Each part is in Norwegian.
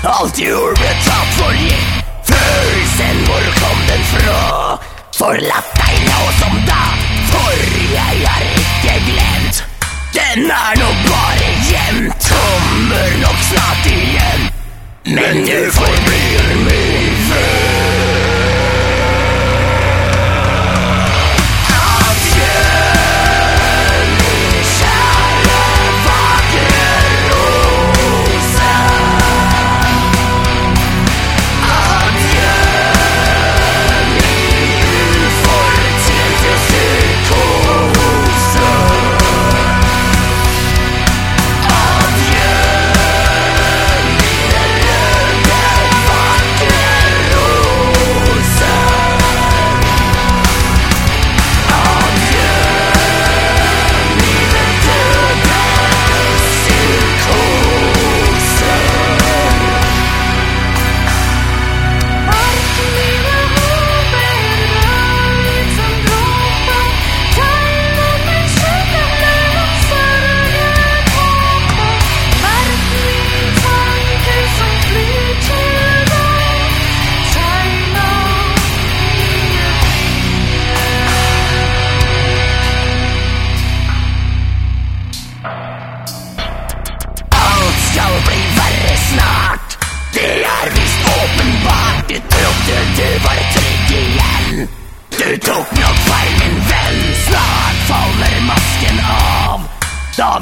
Alt jord ble tatt for gitt. Følelsen, hvor kom den fra? Forlatt deg nå som da, for jeg har ikke glemt. Den er nå bare gjemt, kommer nok snart igjen. Men du forblir meg venn.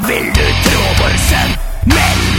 Vill du tro på sen? Men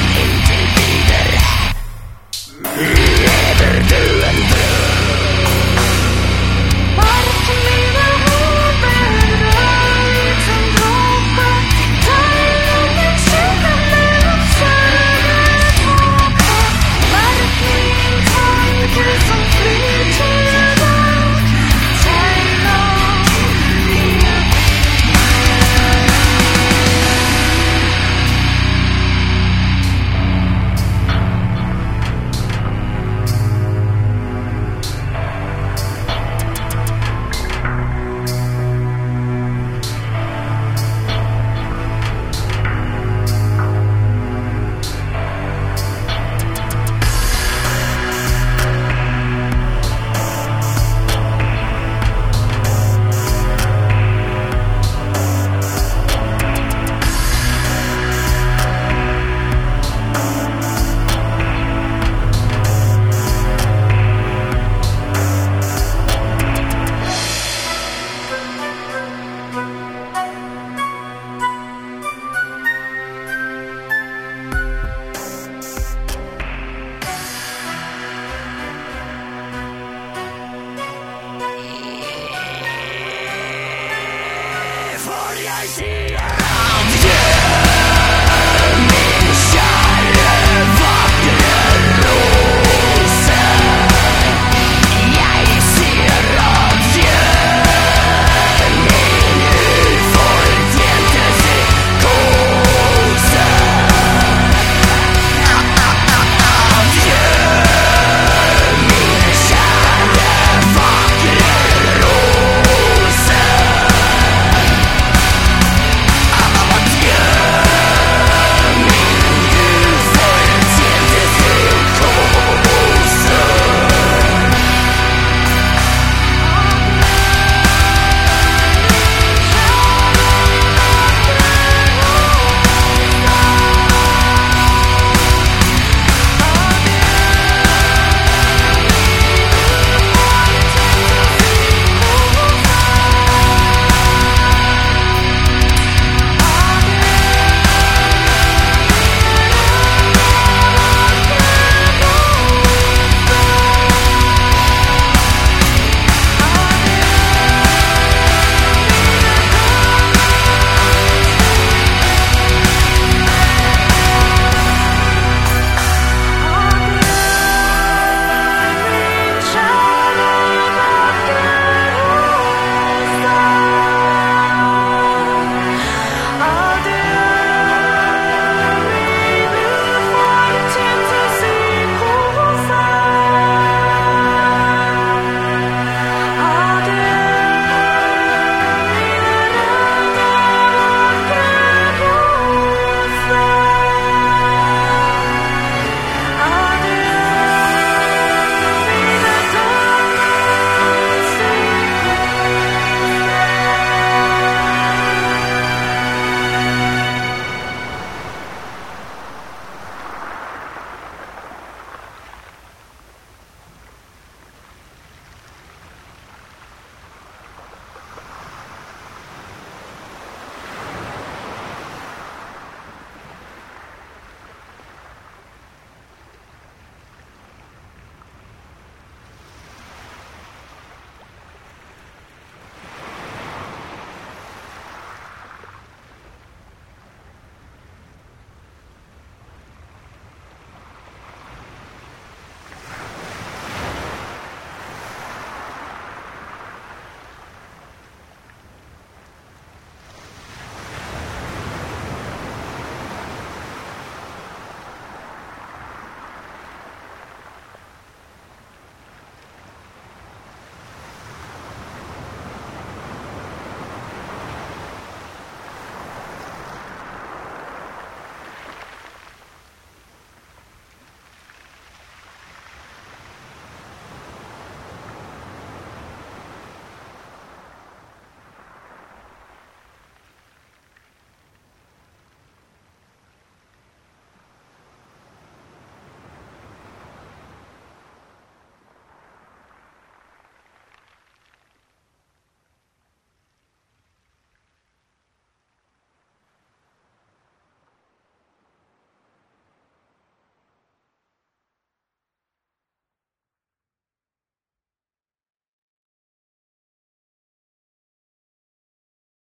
the ICS.